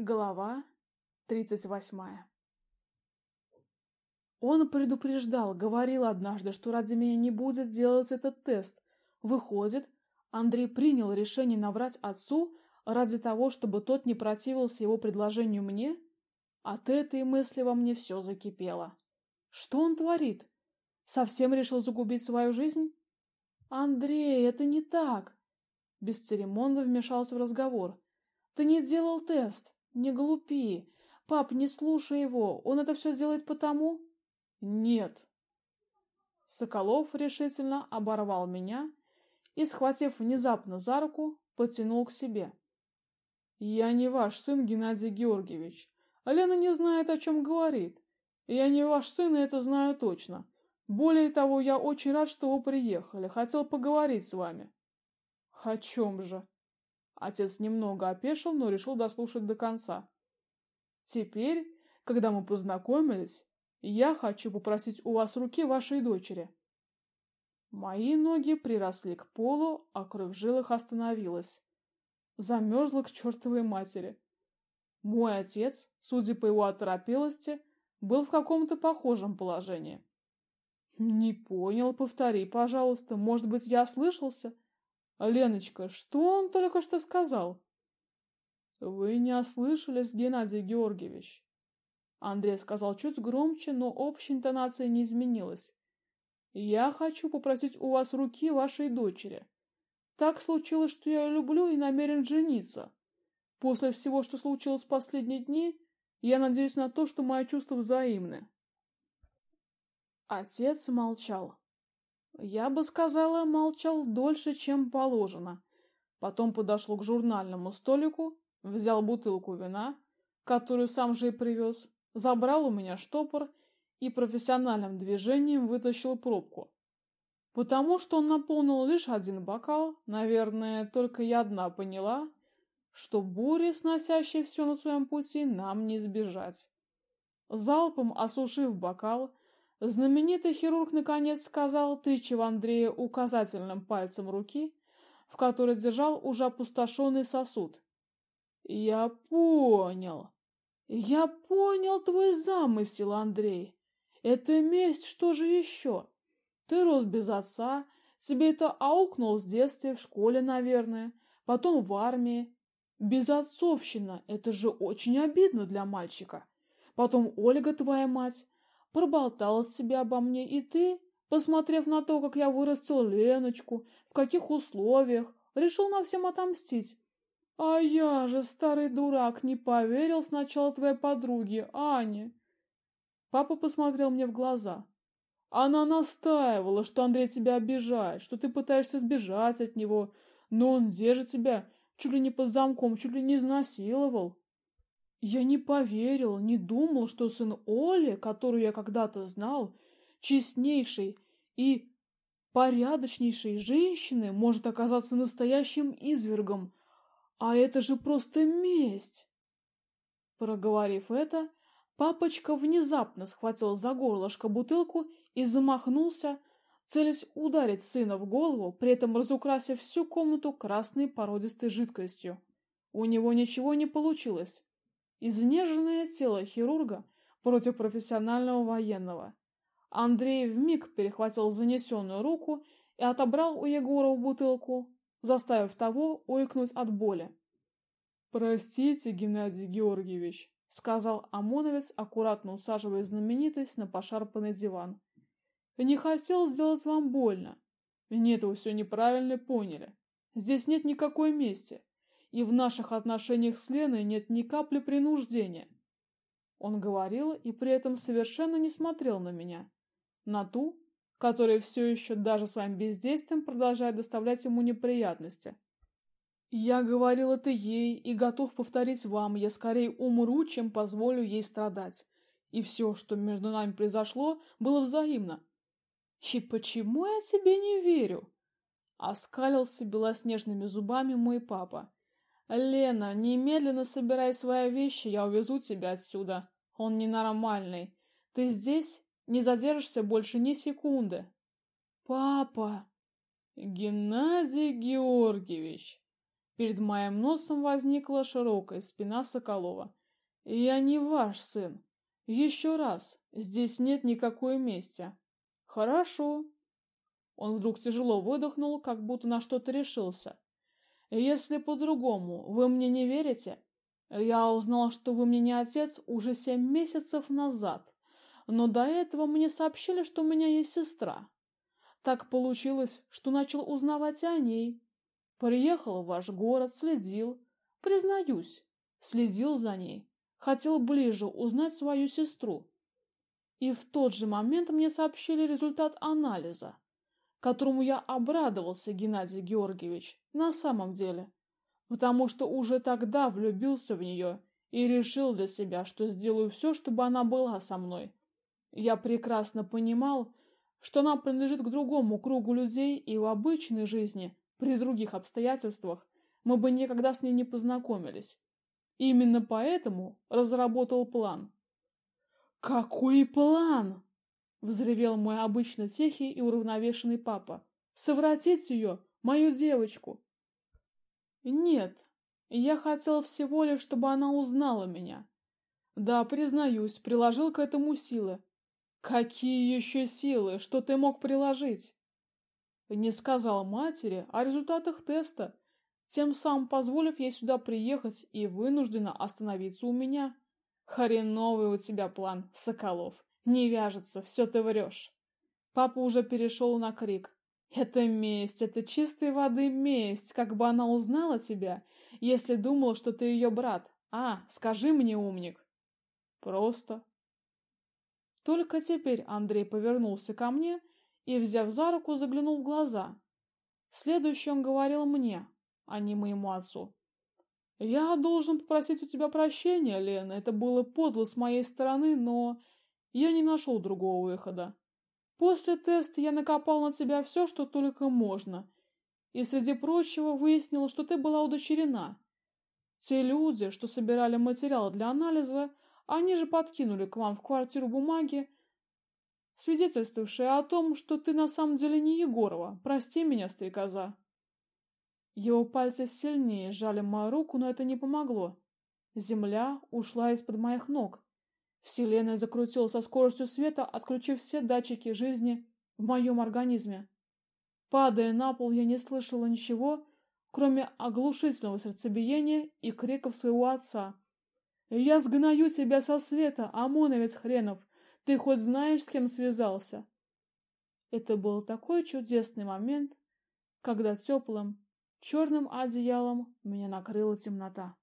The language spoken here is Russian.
Глава тридцать восьмая. Он предупреждал, говорил однажды, что ради меня не будет делать этот тест. Выходит, Андрей принял решение наврать отцу ради того, чтобы тот не противился его предложению мне? От этой мысли во мне все закипело. Что он творит? Совсем решил загубить свою жизнь? Андрей, это не так. Бесцеремонно вмешался в разговор. Ты не делал тест. Не глупи. Пап, не слушай его. Он это все делает потому? Нет. Соколов решительно оборвал меня и, схватив внезапно за руку, потянул к себе. Я не ваш сын, Геннадий Георгиевич. Лена не знает, о чем говорит. Я не ваш сын, и это знаю точно. Более того, я очень рад, что вы приехали. Хотел поговорить с вами. О чем же? Отец немного опешил, но решил дослушать до конца. Теперь, когда мы познакомились, я хочу попросить у вас руки вашей дочери. Мои ноги приросли к полу, а кровь в жилах остановилась. Замерзла к чертовой матери. Мой отец, судя по его оторопелости, был в каком-то похожем положении. Не понял, повтори, пожалуйста. Может быть, я ослышался? Леночка, что он только что сказал? Вы не ослышались, Геннадий Георгиевич. Андрей сказал чуть громче, но общая интонация не изменилась. Я хочу попросить у вас руки вашей дочери. Так случилось, что я люблю и намерен жениться. После всего, что случилось в последние дни, я надеюсь на то, что мои чувства взаимны. Отец молчал. Я бы сказала, молчал дольше, чем положено. Потом подошел к журнальному столику, взял бутылку вина, которую сам же и привез, забрал у меня штопор и профессиональным движением вытащил пробку. Потому что он наполнил лишь один бокал, наверное, только я одна поняла, что бури, сносящей все на своем пути, нам не избежать. Залпом осушив бокал, Знаменитый хирург наконец сказал, тыча в Андрея указательным пальцем руки, в которой держал уже опустошенный сосуд. Я понял. Я понял твой замысел, Андрей. Это месть, что же еще? Ты рос без отца, тебе это аукнул с детства в школе, наверное, потом в армии. Безотцовщина это же очень обидно для мальчика. Потом Ольга твоя мать, проболталась тебе обо мне, и ты, посмотрев на то, как я вырастил Леночку, в каких условиях, решил на всем отомстить. А я же, старый дурак, не поверил сначала твоей подруге, Ане. Папа посмотрел мне в глаза. Она настаивала, что Андрей тебя обижает, что ты пытаешься сбежать от него, но он держит тебя чуть ли не под замком, чуть ли не изнасиловал. Я не поверил, не думал, что сын Оли, которую я когда-то знал, честнейшей и порядочнейшей женщины, может оказаться настоящим извергом. А это же просто месть. Проговорив это, папочка внезапно схватил за горлышко бутылку и замахнулся, целясь ударить сына в голову, при этом разукрасив всю комнату красной породистой жидкостью. У него ничего не получилось. Изнеженное тело хирурга против профессионального военного. Андрей вмиг перехватил занесенную руку и отобрал у Егора бутылку, заставив того ойкнуть от боли. Простите, Геннадий Георгиевич, сказал ОМОНовец, аккуратно усаживая знаменитость на пошарпанный диван. Не хотел сделать вам больно. Нет, вы все неправильно поняли. Здесь нет никакой мести и в наших отношениях с Леной нет ни капли принуждения. Он говорил и при этом совершенно не смотрел на меня, на ту, которая все еще даже своим бездействием продолжает доставлять ему неприятности. Я говорил это ей и готов повторить вам, я скорее умру, чем позволю ей страдать. И все, что между нами произошло, было взаимно. И почему я тебе не верю? Оскалился белоснежными зубами мой папа. Лена, немедленно собирай свои вещи, я увезу тебя отсюда. Он ненормальный. Ты здесь не задержишься больше ни секунды. Папа, Геннадий Георгиевич, Перед моим носом возникла широкая спина Соколова. «Я не ваш сын. Еще раз, здесь нет никакой мести». «Хорошо». Он вдруг тяжело выдохнул, как будто на что-то решился. «Если по-другому вы мне не верите, я узнала, что вы мне не отец уже семь месяцев назад, но до этого мне сообщили, что у меня есть сестра. Так получилось, что начал узнавать о ней, Приехал в ваш город, следил. Признаюсь, следил за ней. Хотел ближе узнать свою сестру. И в тот же момент мне сообщили результат анализа, которому я обрадовался, Геннадий Георгиевич, на самом деле, потому что уже тогда влюбился в нее и решил для себя, что сделаю все, чтобы она была со мной. Я прекрасно понимал, что она принадлежит к другому кругу людей и в обычной жизни при других обстоятельствах мы бы никогда с ней не познакомились. Именно поэтому разработал план. Какой план? Взревел мой обычно тихий и уравновешенный папа. Совратить ее, мою девочку. Нет, я хотел всего лишь, чтобы она узнала меня. Да, признаюсь, приложил к этому силы. Какие еще силы? Что ты мог приложить? Не сказал матери о результатах теста, тем самым позволив ей сюда приехать и вынужденно остановиться у меня. Хреновый у тебя план, Соколов. Не вяжется, все ты врешь. Папа уже перешел на крик. Это месть, это чистой воды месть, как бы она узнала тебя, если думала, что ты ее брат. А, скажи мне, умник. Просто. Только теперь Андрей повернулся ко мне и, взяв за руку, заглянул в глаза. Следующее он говорил мне, а не моему отцу. Я должен попросить у тебя прощения, Лена. Это было подло с моей стороны, но я не нашел другого выхода. После теста я накопал на тебя все, что только можно. И среди прочего выяснил, что ты была удочерена. Те люди, что собирали материал для анализа, они же подкинули к вам в квартиру бумаги, свидетельствовавшая о том, что ты на самом деле не Егорова. Прости меня, стрекоза. Его пальцы сильнее сжали мою руку, но это не помогло. Земля ушла из-под моих ног. Вселенная закрутилась со скоростью света, отключив все датчики жизни в моем организме. Падая на пол, я не слышала ничего, кроме оглушительного сердцебиения и криков своего отца. «Я сгною тебя со света, ОМОНовец хренов! Ты хоть знаешь, с кем связался? Это был такой чудесный момент, когда теплым черным одеялом меня накрыла темнота.